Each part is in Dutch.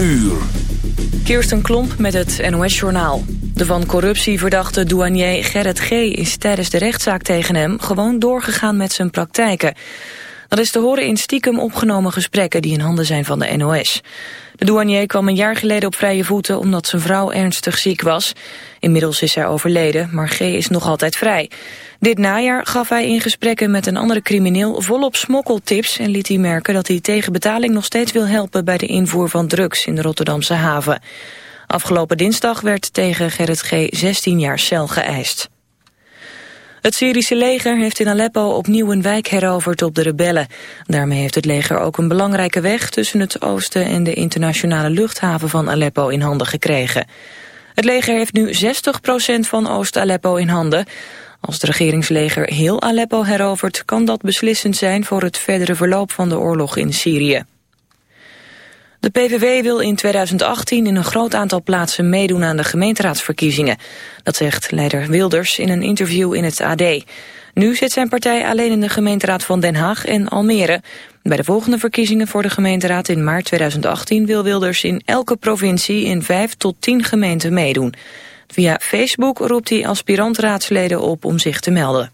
uur. Kirsten Klomp met het NOS-journaal. De van corruptie verdachte douanier Gerrit G. is tijdens de rechtszaak tegen hem... gewoon doorgegaan met zijn praktijken. Dat is te horen in stiekem opgenomen gesprekken... die in handen zijn van de NOS. De douanier kwam een jaar geleden op vrije voeten... omdat zijn vrouw ernstig ziek was. Inmiddels is zij overleden, maar G. is nog altijd vrij. Dit najaar gaf hij in gesprekken met een andere crimineel volop smokkeltips en liet hij merken dat hij tegen betaling nog steeds wil helpen bij de invoer van drugs in de Rotterdamse haven. Afgelopen dinsdag werd tegen Gerrit G. 16 jaar cel geëist. Het Syrische leger heeft in Aleppo opnieuw een wijk heroverd op de rebellen. Daarmee heeft het leger ook een belangrijke weg tussen het oosten en de internationale luchthaven van Aleppo in handen gekregen. Het leger heeft nu 60% van Oost-Aleppo in handen. Als het regeringsleger heel Aleppo herovert... kan dat beslissend zijn voor het verdere verloop van de oorlog in Syrië. De PVV wil in 2018 in een groot aantal plaatsen meedoen aan de gemeenteraadsverkiezingen. Dat zegt leider Wilders in een interview in het AD. Nu zit zijn partij alleen in de gemeenteraad van Den Haag en Almere. Bij de volgende verkiezingen voor de gemeenteraad in maart 2018 wil Wilders in elke provincie in vijf tot tien gemeenten meedoen. Via Facebook roept hij aspirantraadsleden op om zich te melden.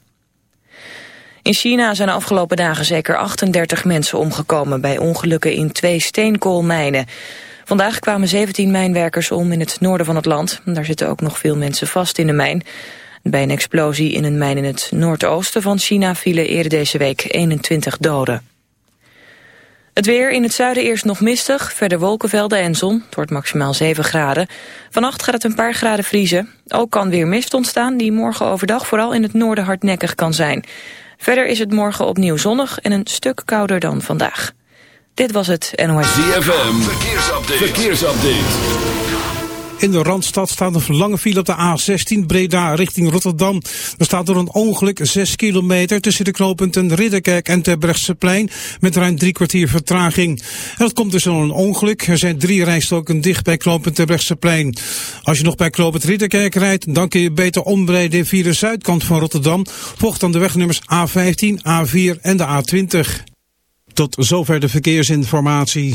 In China zijn de afgelopen dagen zeker 38 mensen omgekomen bij ongelukken in twee steenkoolmijnen. Vandaag kwamen 17 mijnwerkers om in het noorden van het land. Daar zitten ook nog veel mensen vast in de mijn. Bij een explosie in een mijn in het noordoosten van China vielen eerder deze week 21 doden. Het weer in het zuiden eerst nog mistig, verder wolkenvelden en zon. Het wordt maximaal 7 graden. Vannacht gaat het een paar graden vriezen. Ook kan weer mist ontstaan die morgen overdag vooral in het noorden hardnekkig kan zijn. Verder is het morgen opnieuw zonnig en een stuk kouder dan vandaag. Dit was het NOS. ZFM, verkeersupdate. verkeersupdate. In de Randstad staat een lange file op de A16 Breda richting Rotterdam. Er staat door een ongeluk 6 kilometer tussen de knooppunten Ridderkerk en Terbrechtseplein met ruim drie kwartier vertraging. En dat komt dus door een ongeluk. Er zijn drie rijstoken dicht bij knooppunt Terbrechtseplein. Als je nog bij knooppunt Ridderkerk rijdt, dan kun je beter omrijden via de zuidkant van Rotterdam. Volgt dan de wegnummers A15, A4 en de A20. Tot zover de verkeersinformatie.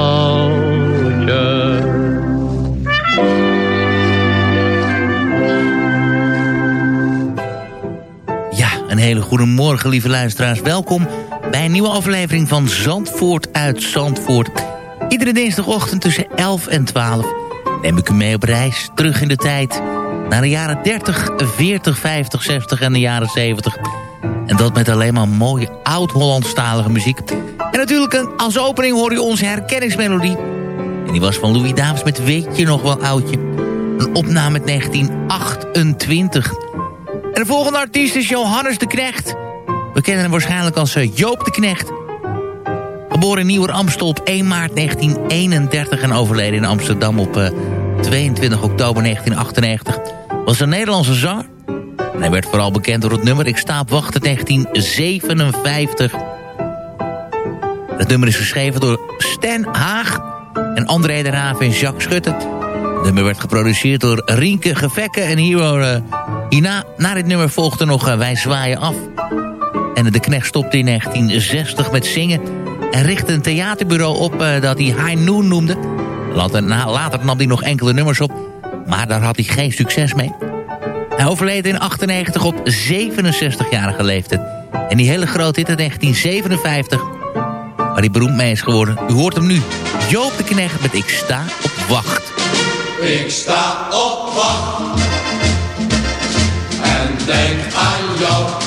Hele goede morgen, lieve luisteraars. Welkom bij een nieuwe aflevering van Zandvoort uit Zandvoort. Iedere dinsdagochtend tussen 11 en 12 neem ik u mee op reis terug in de tijd... naar de jaren 30, 40, 50, 60 en de jaren 70. En dat met alleen maar mooie oud-Hollandstalige muziek. En natuurlijk als opening hoor je onze herkenningsmelodie. En die was van Louis Davis met Weet je nog wel oudje? Een opname uit 1928. De volgende artiest is Johannes de Knecht. We kennen hem waarschijnlijk als eh, Joop de Knecht. Geboren in Nieuwer Amstel op 1 maart 1931 en overleden in Amsterdam op eh, 22 oktober 1998. Was een Nederlandse zanger. En hij werd vooral bekend door het nummer Ik sta op wacht uit 1957. Het nummer is geschreven door Stan Haag en André de Raaf en Jacques Schutte. Het nummer werd geproduceerd door Rienke Gevekke en hier, eh, hierna, na dit nummer volgde nog eh, Wij zwaaien af. En de knecht stopte in 1960 met zingen en richtte een theaterbureau op eh, dat hij High Noon noemde. Later, na- later nam hij nog enkele nummers op, maar daar had hij geen succes mee. Hij overleed in 98 op 67-jarige leeftijd. En die hele grote hit in 1957, waar hij beroemd mee is geworden. U hoort hem nu, Joop de Knecht met Ik sta op wacht. Ik sta op wacht denk aan jou.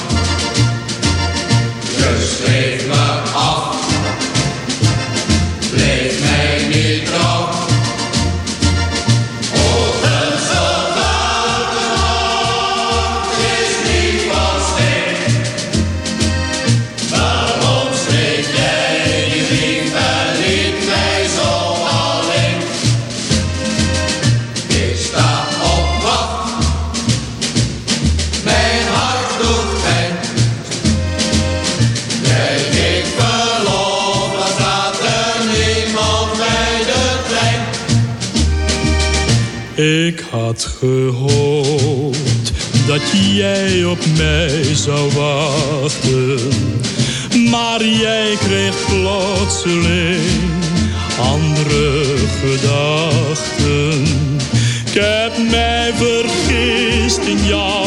Had gehoopt dat jij op mij zou wachten. Maar jij kreeg plotseling andere gedachten. Ik heb mij vergist in jou,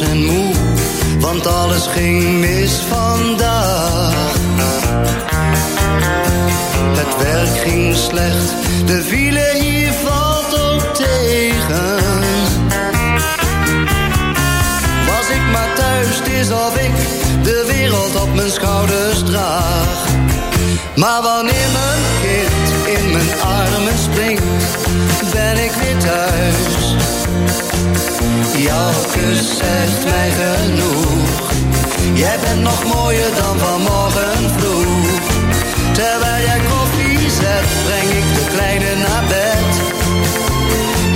En moe, want alles ging mis vandaag. Het werk ging slecht, de file hier valt ook tegen. Was ik maar thuis, is of ik de wereld op mijn schouders draag. Maar wanneer mijn kind in mijn armen springt, ben ik weer thuis. Jouw kus zegt mij genoeg. Jij bent nog mooier dan vanmorgen vroeg. Terwijl jij koffie zet, breng ik de kleine naar bed.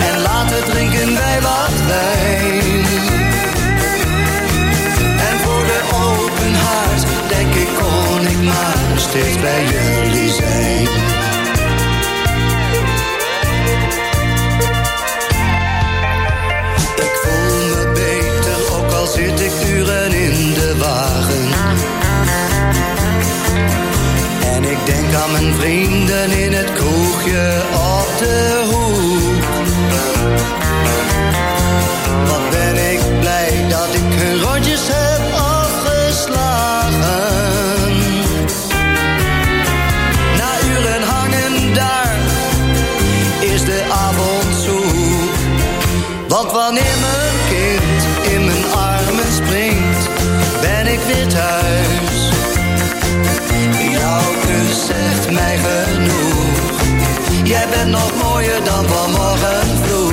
En later drinken wij wat wijn. En voor de open haard denk ik kon ik maar steeds bij jullie zijn. En ik denk aan mijn vrienden in het kroegje op de hoek. Wat ben ik blij dat ik hun rondjes heb afgeslagen. Na uren hangen daar is de avond zoek. Want wanneer mijn kind in mijn armen springt, ben ik weer thuis. Bent nog mooier dan vanmorgen vroeg.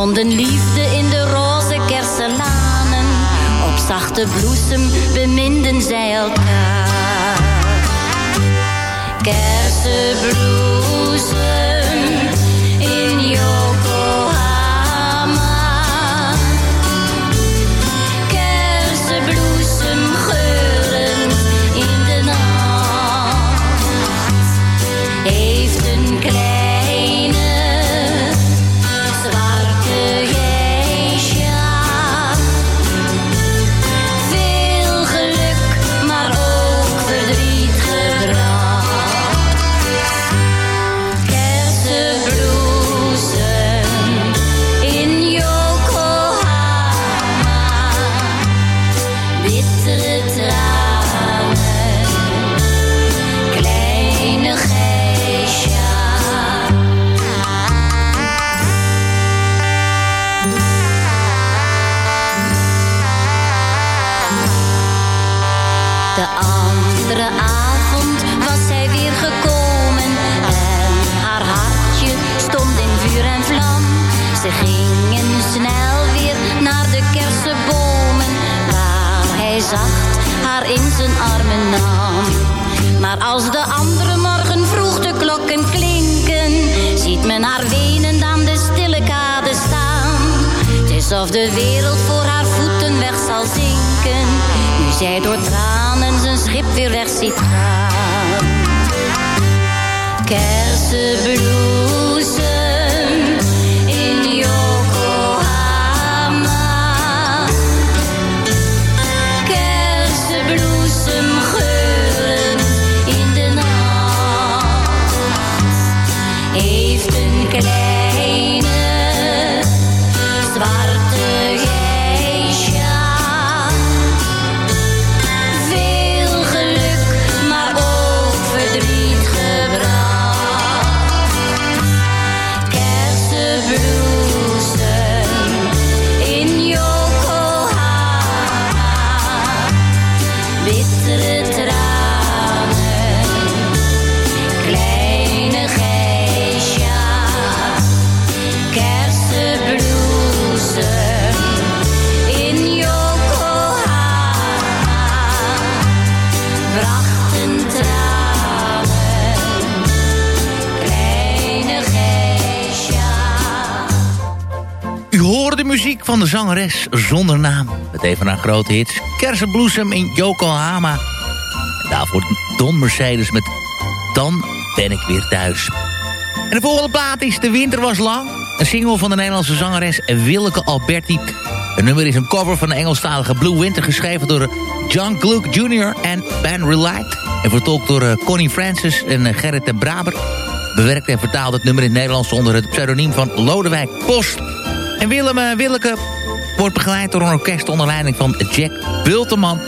Vonden liefde in de roze kerselanen. Op zachte bloesem van de zangeres zonder naam. Met een van haar grote hits. Kersenbloesem in Yokohama. En daarvoor Don Mercedes met Dan ben ik weer thuis. En de volgende plaat is De Winter was lang. Een single van de Nederlandse zangeres Willeke Alberti. Het nummer is een cover van de Engelstalige Blue Winter... geschreven door John Gluck Jr. en Ben Relight. En vertolkt door eh, Connie Francis en eh, Gerrit de Braber. Bewerkt en vertaald het nummer in het Nederlands... onder het pseudoniem van Lodewijk Post. Willem eh, Willeke wordt begeleid door een orkest onder leiding van Jack Bulteman...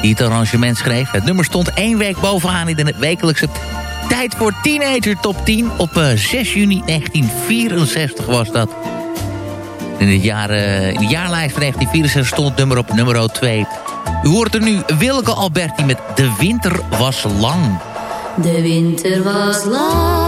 die het arrangement schreef. Het nummer stond één week bovenaan in de wekelijkse Tijd voor Teenager Top 10. Op eh, 6 juni 1964 was dat. In, het jaar, eh, in de jaarlijst van 1964 stond het nummer op nummer 2. U hoort er nu Wilke Alberti met De Winter Was Lang. De winter was lang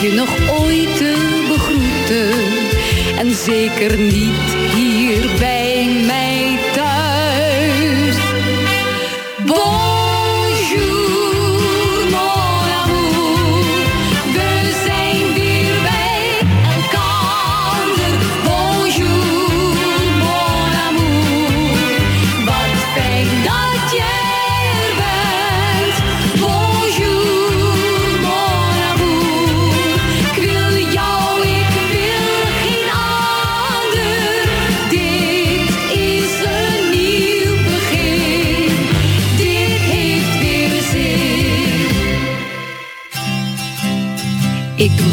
je nog ooit te begroeten. En zeker niet hier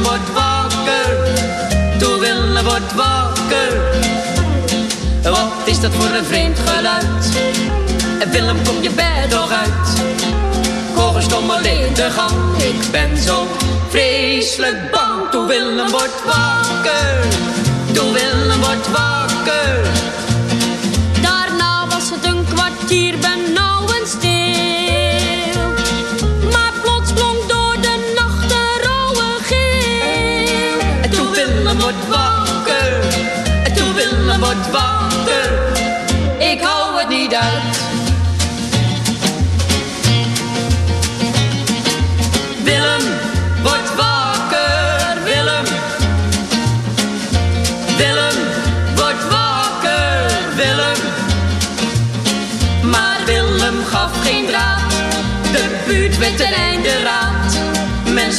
Willem wordt wakker, toe Willem wordt wakker. Wat is dat voor een vreemd geluid? En Willem, kom je bed nog uit? Kogels alleen de gang, ik ben zo vreselijk bang. Toe Willem wordt wakker, toe Willem wordt wakker.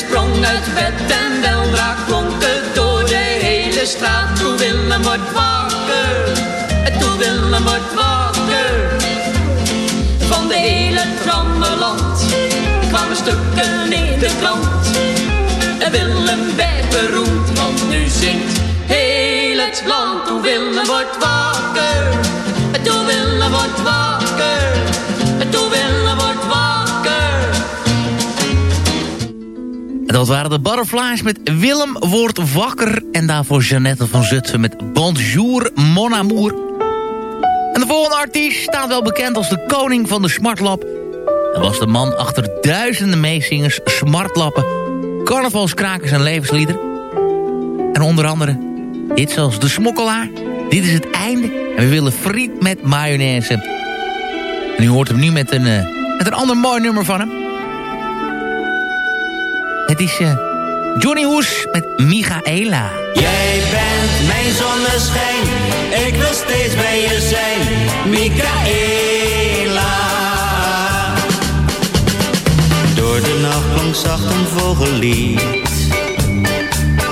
Sprong uit bed en weldra klonk het door de hele straat. Toen Willem wordt wakker, toen Willem wordt wakker. Van de hele trammeland kwamen stukken in de krant. En Willem werd beroemd, want nu zingt heel het land. Toen Willem wordt wakker, toen Willem wordt wakker, toen Willem En dat waren de Butterflies met Willem wordt wakker. En daarvoor Jeannette van Zutphen met Bonjour Mon Amour. En de volgende artiest staat wel bekend als de koning van de smartlap. Hij was de man achter duizenden meezingers, smartlappen, carnavalskrakers en levenslieder. En onder andere dit zoals De Smokkelaar. Dit is het einde en we willen friet met mayonaise. En u hoort hem nu met een, eh, met een ander mooi nummer van hem. Het is eh, Johnny Hoes met Michaela. Jij bent mijn zonneschijn, ik wil steeds bij je zijn, Michaela. Door de nacht klonk zacht een vogellied.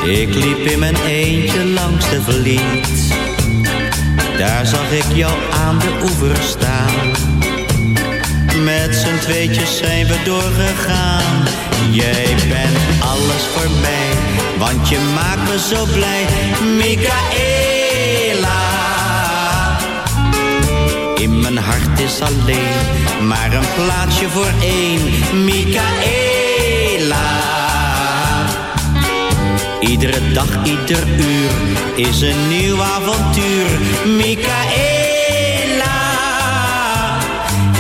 Ik liep in mijn eentje langs de verliet. Daar zag ik jou aan de oever staan. Met z'n tweetjes zijn we doorgegaan. Jij bent alles voor mij, want je maakt me zo blij, Michaela. In mijn hart is alleen maar een plaatsje voor één, Michaela. Iedere dag, ieder uur is een nieuw avontuur, Michaela.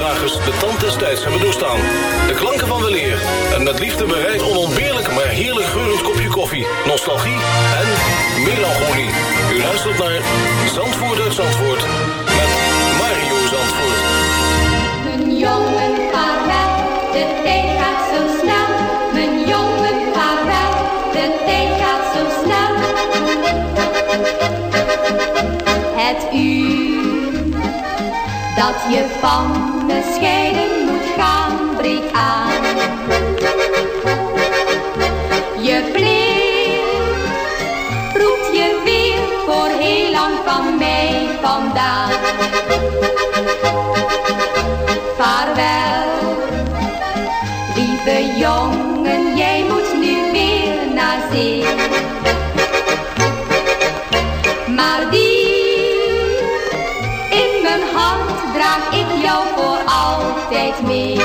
de tand des tijds hebben doorstaan. De klanken van weleer en met liefde bereid onontbeerlijk maar heerlijk geurend kopje koffie, nostalgie en melancholie. U luistert naar Zandvoort uit Zandvoort met Mario Zandvoort. Mijn jongen, vaarwel, de tijd gaat zo snel. Mijn jongen, vaarwel, de tijd gaat zo snel. Het uur dat je van me scheiden moet gaan, breekt aan. Je plicht roept je weer voor heel lang van mij vandaan. Vaarwel, lieve jongen, jou voor altijd mee.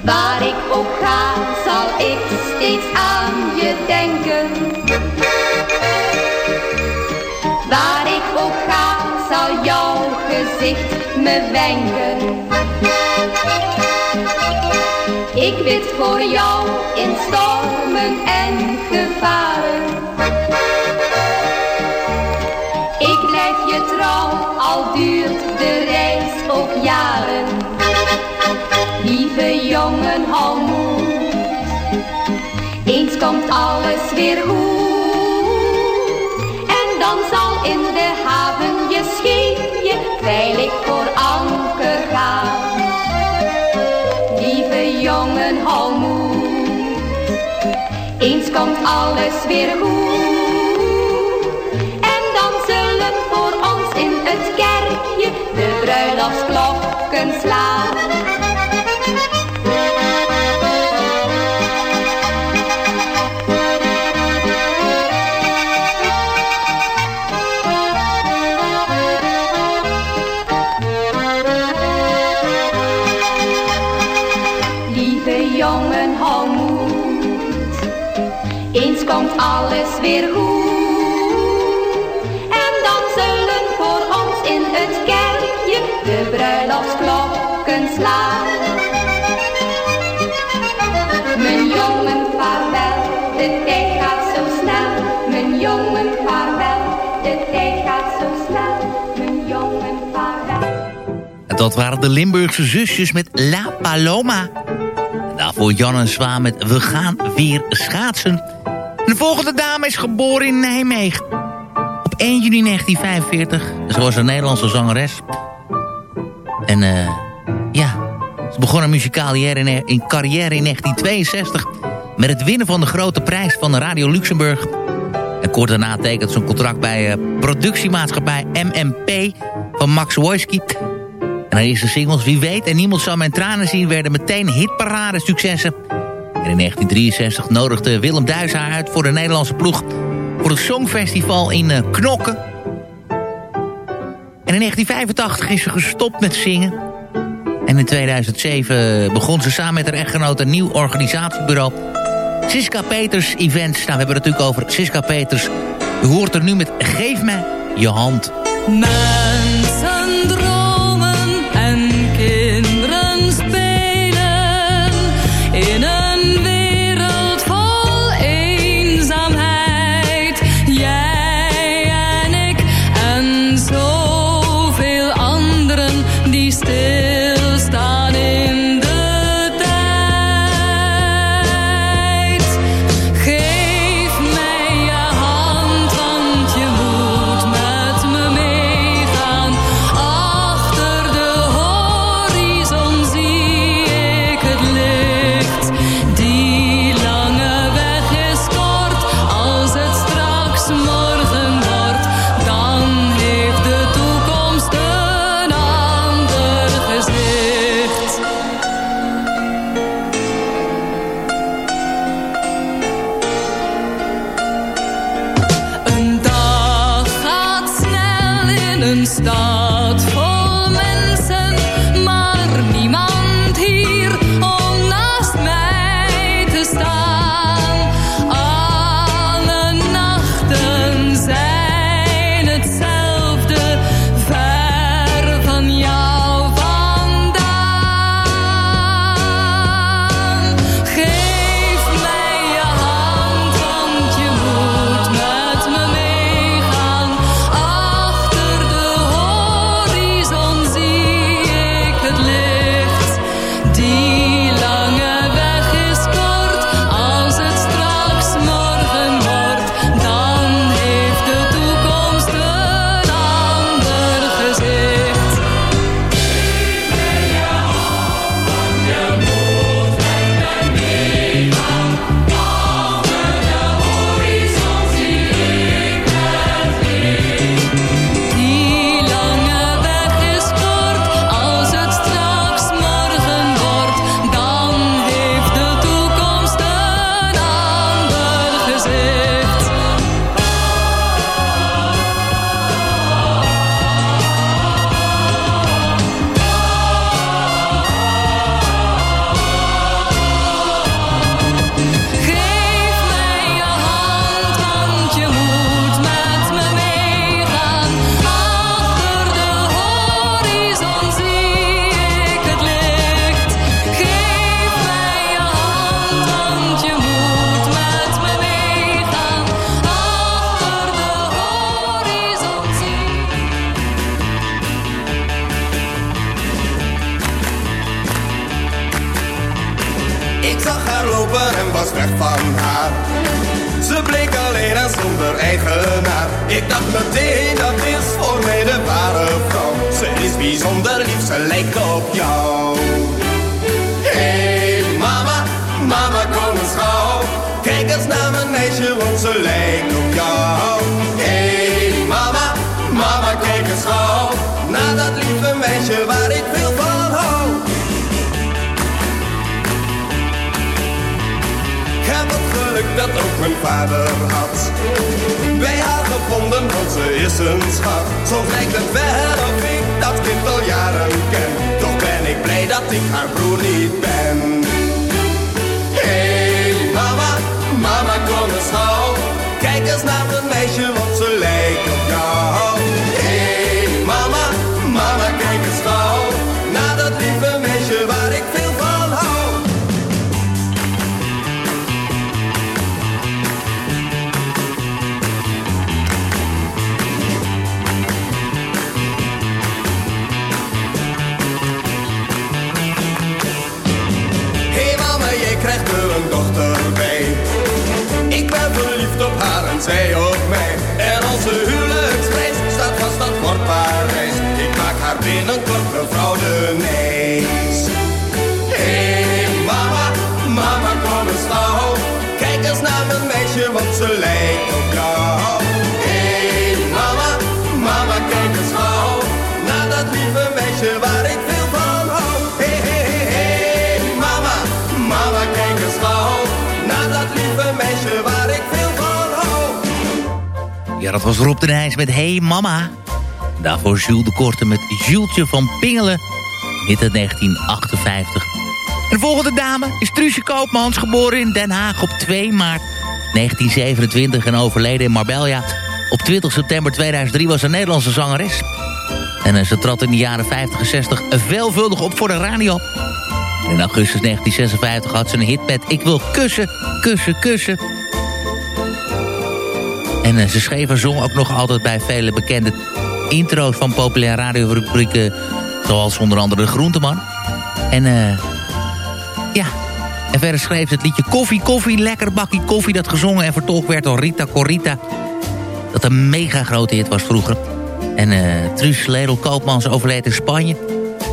Waar ik ook ga, zal ik steeds aan je denken. Waar ik ook ga, zal jouw gezicht me wenken. Ik bid voor jou in stormen en gevaren. Je trouw, al duurt de reis ook jaren. Lieve jongen, hou. Eens komt alles weer goed. En dan zal in de haven je scheepje veilig voor anker gaan. Lieve jongen, hou. Eens komt alles weer goed. Bruiloftsklokken slaan. Lieve jongen, hou moed. Eens komt alles Dat waren de Limburgse zusjes met La Paloma. Daarvoor Jan en Zwaan met We gaan weer schaatsen. En de volgende dame is geboren in Nijmegen. Op 1 juni 1945. Ze was een Nederlandse zangeres. En eh ja, ze begon haar muzikale in, carrière in 1962... met het winnen van de grote prijs van Radio Luxemburg. En kort daarna tekent ze een contract bij uh, productiemaatschappij MMP van Max Wojski. Haar eerste singles, Wie weet en Niemand zal mijn tranen zien... werden meteen hitparade successen. En in 1963 nodigde Willem Duis haar uit voor de Nederlandse ploeg... voor het Songfestival in uh, Knokken. En in 1985 is ze gestopt met zingen. En in 2007 begon ze samen met haar echtgenoot een nieuw organisatiebureau... Siska Peters Events. Nou, we hebben het natuurlijk over Siska Peters. U hoort er nu met Geef me je hand. Zag haar lopen en was weg van haar. Ze bleek alleen en zonder eigenaar. Ik dacht meteen, dat is voor mij de ware vrouw. Ze is bijzonder lief, ze lijkt op jou. Hey mama, mama kom eens gauw. Kijk eens naar mijn meisje, want ze lijkt op jou. Hey mama, mama kijk eens gauw. Naar dat lieve meisje waar ik veel dat ook mijn vader had. Bij haar gevonden, want ze is een schat. Zo lijkt het wel of ik dat kind al jaren ken. Toch ben ik blij dat ik haar broer niet ben. Hey mama, mama kom eens gauw. Kijk eens naar mijn meisje, want ze lijkt op jou. Op haar dat was Rob de Nijs met Hey Mama. Daarvoor Jules de Korte met Jultje van Pingelen. Dit uit 1958. En de volgende dame is Truusje Koopmans, geboren in Den Haag op 2 maart 1927 en overleden in Marbella. Op 20 september 2003 was een Nederlandse zangeres. En eh, ze trad in de jaren 50 en 60 veelvuldig op voor de radio. In augustus 1956 had ze een hit met Ik wil kussen, kussen, kussen. En uh, ze schreef en zong ook nog altijd bij vele bekende intro's van populaire radiorubrieken... zoals onder andere De Groenteman. En uh, ja, en verder schreef ze het liedje Koffie, Koffie, Lekker Bakkie Koffie... dat gezongen en vertolkt werd door Rita Corita. Dat een mega grote hit was vroeger. En uh, Truus Ledel Koopmans overleed in Spanje...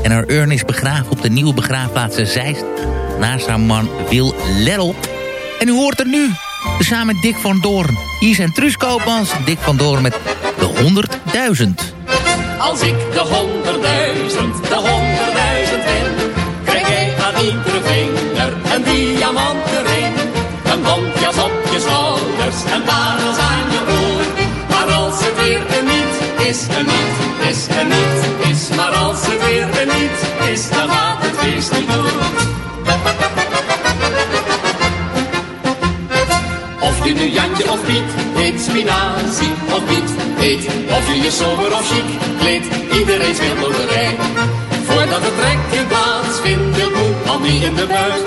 en haar urn is begraven op de nieuwe begraafplaats Zeist... naast haar man Wil Ledel. En u hoort er nu, samen met Dick van Doorn. Hier zijn Truus Koopmans en Dick van Doorn met de 100.000. Als ik de honderdduizend, de honderdduizend win, krijg jij aan iedere vinger een diamanten ring. Een bontjas op je schouders en parels aan je oor. Maar als het weer een niet is, een niet is, een niet is. Maar als het weer een niet is, dan gaat het feest niet door. Je nu Jantje of Piet heet, spinazie of Piet heet. Of je je sober of chic kleedt, iedereen speelt loterij. Voordat het trekken plaatsvindt, wil moe al niet in de buurt.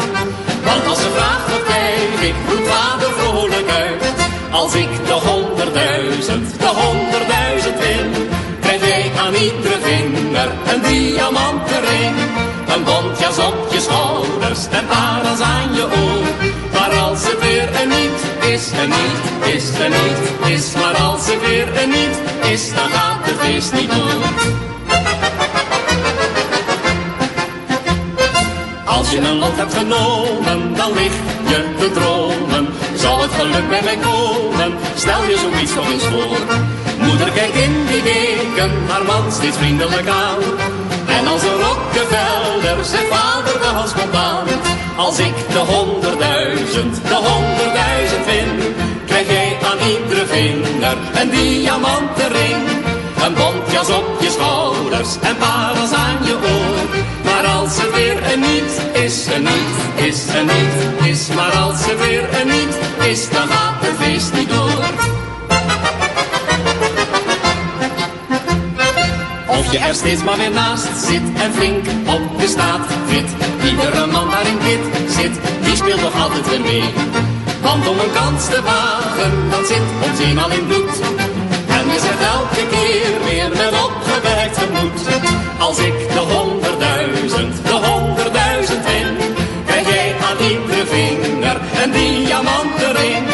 Want als ze vraagt wat krijg ik, roept vader vrolijk uit. Als ik de honderdduizend, de honderdduizend win, krijg jij aan iedere vinger een diamanten ring. Een bontjas op je schouders en parels aan je oor. Maar als het weer een niet is, een niet is, een niet is. Maar als het weer een niet is, dan gaat het feest niet door. Als je een lot hebt genomen, dan lig je te dromen. Zal het geluk bij mij komen? Stel je zoiets nog eens voor. Moeder kijkt in die weken haar man steeds vriendelijk aan. En als een Rockefeller zegt vader de hals. Als ik de honderdduizend, de honderdduizend win, krijg jij aan iedere vinger een diamanten ring. Een bontjas op je schouders en parels aan je oor. Maar als het weer een niet is, een niet is, een niet is. Maar als het weer een niet is, dan gaat het feest niet door. Je er steeds maar weer naast zit en flink op de staat. Iedere man waarin dit zit, die speelt nog altijd weer mee. Want om een kans te wagen, dat zit ons eenmaal in bloed. En is het elke keer weer met opgewerkt gemoed. Als ik de honderdduizend, de honderdduizend win, krijg jij aan iedere vinger een diamanten ring.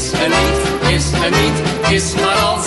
Is, een niet is, een niet is. Maar als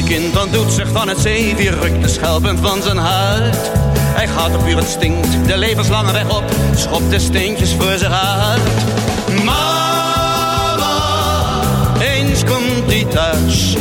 Aangespoelde kind Iemand doet zich van het zeewier, rukt de schelpen van zijn huid. Hij gaat op uur het stinkt, de levenslange weg op, schopt de steentjes voor zich uit. Mama, eens komt hij thuis.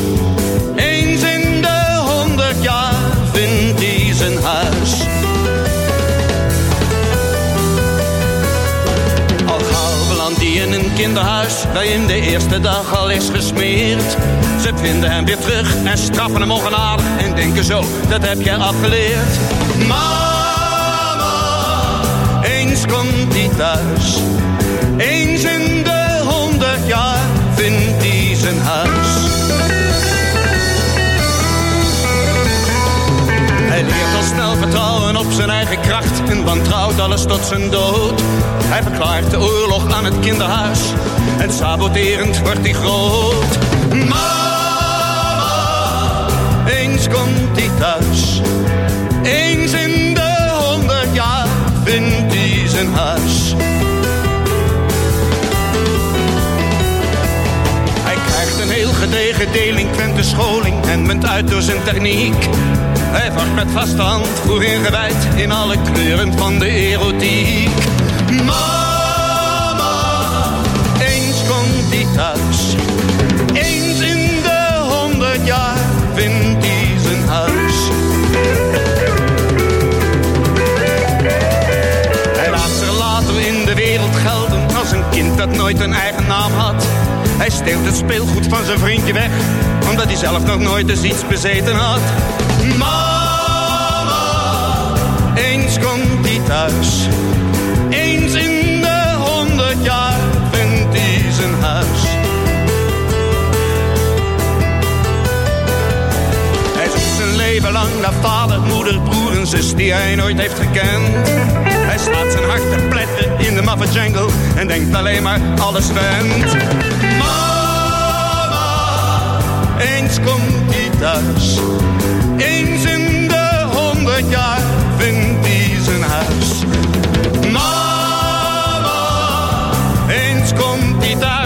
Kinderhuis, waarin de eerste dag al is gesmeerd. Ze vinden hem weer terug en straffen hem ongenadig en denken zo, dat heb jij afgeleerd. Mama, eens komt hij thuis. Zijn eigen kracht en wantrouwt alles tot zijn dood. Hij verklaart de oorlog aan het kinderhuis en saboterend wordt hij groot. Mama, eens komt hij thuis. Eens in de honderd jaar vindt hij zijn huis. Hij krijgt een heel gedegen delinquente scholing en munt uit door zijn techniek. Hij vacht met vaste hand, goed ingewijd in alle kleuren van de erotiek. Mama, eens komt hij thuis. Eens in de honderd jaar vindt hij zijn huis. Hij laat zich later in de wereld gelden als een kind dat nooit een eigen naam had. Hij steelt het speelgoed van zijn vriendje weg, omdat hij zelf nog nooit eens iets bezeten had. Mama, eens komt hij thuis. Eens in de honderd jaar vindt hij zijn huis. Hij zoekt zijn leven lang naar vader, moeder, broer en zus die hij nooit heeft gekend. Hij slaat zijn hart te pletten in de maffe jungle en denkt alleen maar alles went. Mama, eens komt hij thuis. Eens in de honderd jaar vindt hij zijn huis. Mama, eens komt hij thuis.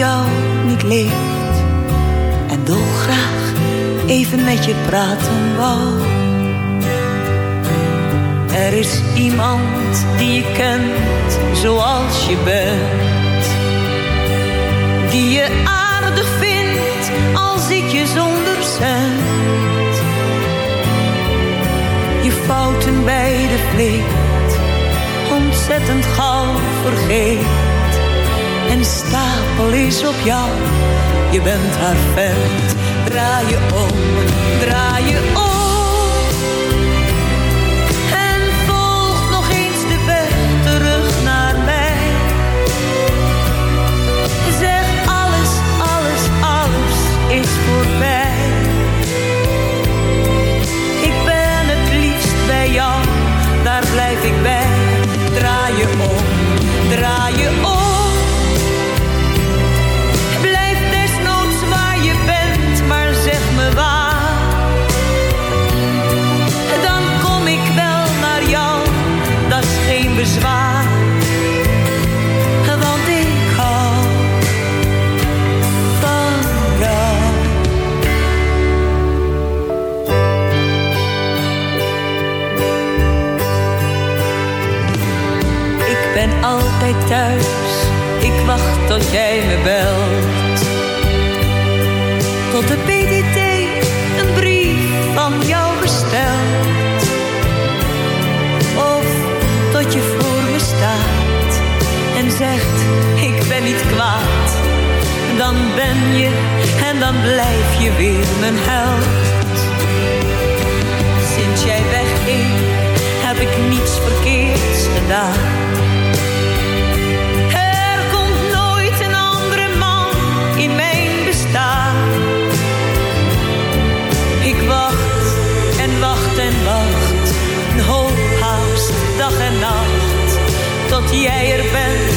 Jou niet leeft. En dolgraag even met je praten wou. Er is iemand die je kent zoals je bent. Die je aardig vindt als ik je zonder cent. Je fouten bij de vleet ontzettend gauw vergeet. En stapel is op jou, je bent haar vent. Draai je om, draai je om. En volg nog eens de weg terug naar mij. Zeg alles, alles, alles is voorbij. Ik ben het liefst bij jou, daar blijf ik bij. Draai je om, draai je om. Bezwaar. Want ik hou van jou. Ik ben altijd thuis, ik wacht tot jij me belt. Tot de blijf je weer mijn held. Sinds jij wegging heb ik niets verkeerds gedaan. Er komt nooit een andere man in mijn bestaan. Ik wacht en wacht en wacht, een hoop haast dag en nacht, tot jij er bent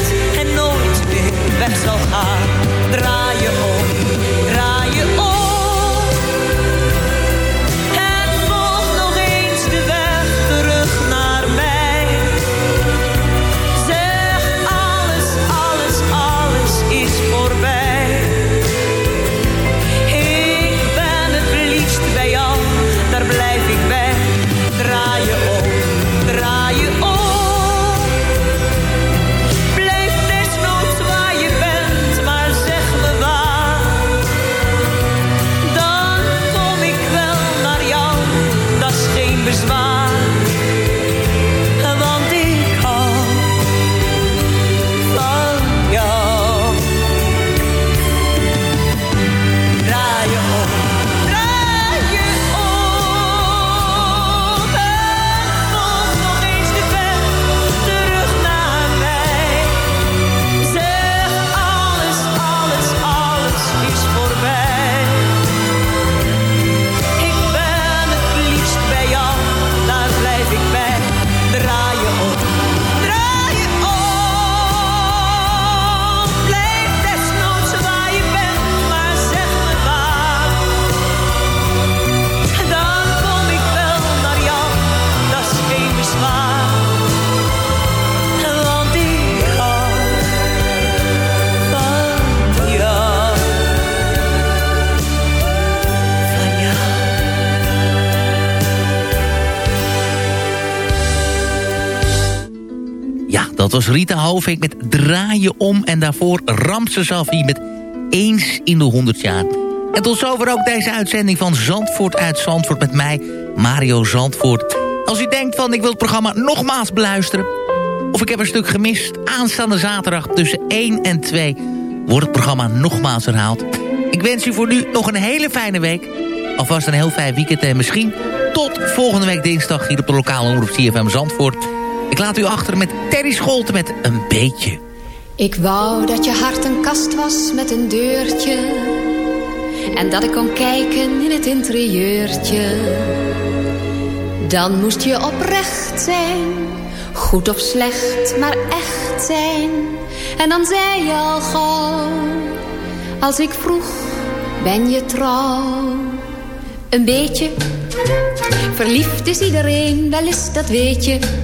was Rita Hovink met Draai je om. En daarvoor Ramse Safi met Eens in de 100 jaar. En tot zover ook deze uitzending van Zandvoort uit Zandvoort met mij, Mario Zandvoort. Als u denkt van ik wil het programma nogmaals beluisteren... of ik heb een stuk gemist, aanstaande zaterdag tussen 1 en 2... wordt het programma nogmaals herhaald. Ik wens u voor nu nog een hele fijne week. Alvast een heel fijn weekend en misschien tot volgende week dinsdag... hier op de lokale omroep CFM Zandvoort. Ik laat u achter met Terry Scholten met een beetje... Ik wou dat je hart een kast was met een deurtje. En dat ik kon kijken in het interieurtje. Dan moest je oprecht zijn. Goed of slecht, maar echt zijn. En dan zei je al gauw. Als ik vroeg, ben je trouw? Een beetje. Verliefd is iedereen, wel eens, dat weet je.